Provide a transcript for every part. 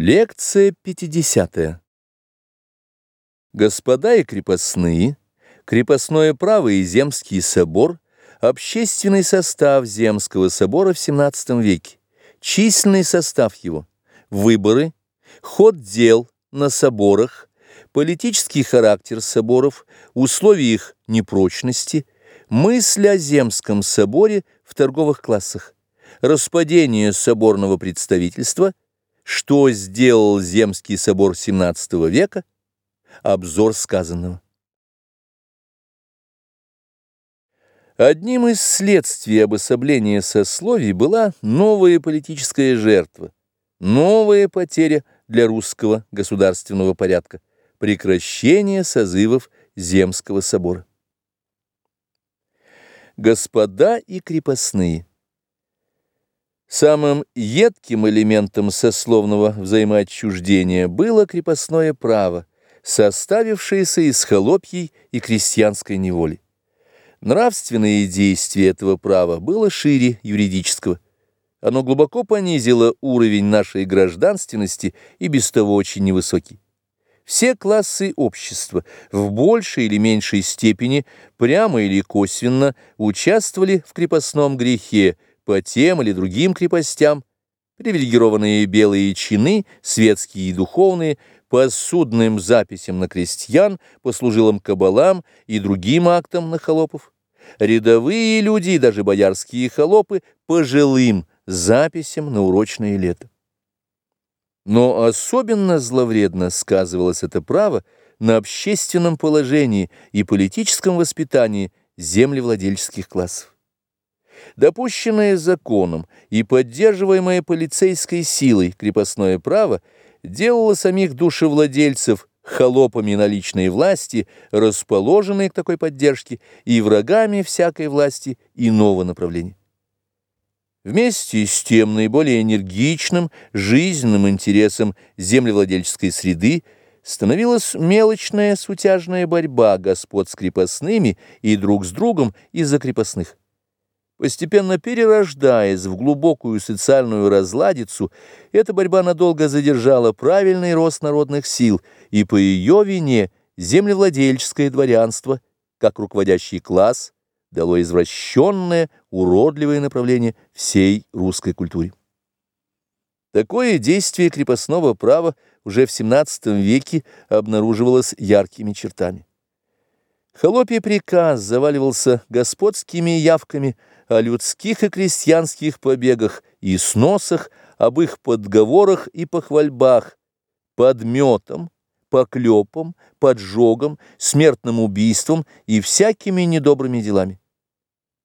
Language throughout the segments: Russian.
Лекция 50. Господа и крепостные, крепостное право и земский собор, общественный состав земского собора в XVII веке, численный состав его, выборы, ход дел на соборах, политический характер соборов, условия их непрочности, мысль о земском соборе в торговых классах, распадение соборного представительства – что сделал Земский собор XVII века? Обзор сказанного. Одним из следствий обособления сословий была новая политическая жертва, новая потеря для русского государственного порядка, прекращение созывов Земского собора. Господа и крепостные Самым едким элементом сословного взаимоотчуждения было крепостное право, составившееся из холопьей и крестьянской неволи. Нравственное действие этого права было шире юридического. Оно глубоко понизило уровень нашей гражданственности и без того очень невысокий. Все классы общества в большей или меньшей степени, прямо или косвенно, участвовали в крепостном грехе – по тем или другим крепостям, привилегированные белые чины, светские и духовные, по судным записям на крестьян, по служилым кабалам и другим актам на холопов, рядовые люди и даже боярские холопы по жилым записям на урочное лето. Но особенно зловредно сказывалось это право на общественном положении и политическом воспитании землевладельческих классов. Допущенное законом и поддерживаемое полицейской силой крепостное право делало самих душевладельцев холопами наличной власти, расположенные к такой поддержке, и врагами всякой власти иного направления. Вместе с тем наиболее энергичным жизненным интересом землевладельческой среды становилась мелочная сутяжная борьба господ с крепостными и друг с другом из-за крепостных. Постепенно перерождаясь в глубокую социальную разладицу, эта борьба надолго задержала правильный рост народных сил, и по ее вине землевладельческое дворянство, как руководящий класс, дало извращенное, уродливое направление всей русской культуре. Такое действие крепостного права уже в XVII веке обнаруживалось яркими чертами. Холопий приказ заваливался господскими явками о людских и крестьянских побегах и сносах, об их подговорах и похвальбах, подметом, поклепом, поджогом, смертным убийством и всякими недобрыми делами.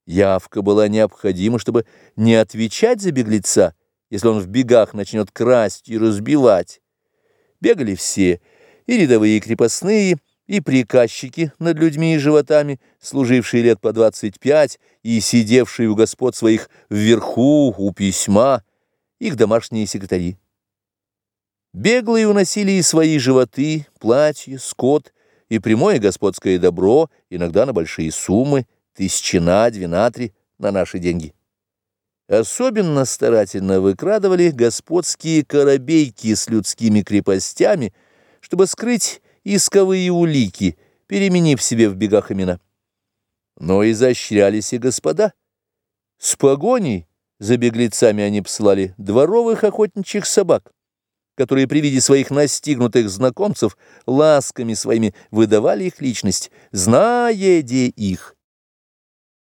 Явка была необходима, чтобы не отвечать за беглеца, если он в бегах начнет красть и разбивать. Бегали все, и рядовые и крепостные, и приказчики над людьми и животами, служившие лет по двадцать пять и сидевшие у господ своих вверху, у письма, их домашние секретари. Беглые уносили и свои животы, платья, скот и прямое господское добро, иногда на большие суммы, тысячина, двенатри, на наши деньги. Особенно старательно выкрадывали господские коробейки с людскими крепостями, чтобы скрыть исковые улики, переменив себе в бегах имена. Но изощрялись и господа. С погоней за беглецами они посылали дворовых охотничьих собак, которые при виде своих настигнутых знакомцев ласками своими выдавали их личность, зная де их.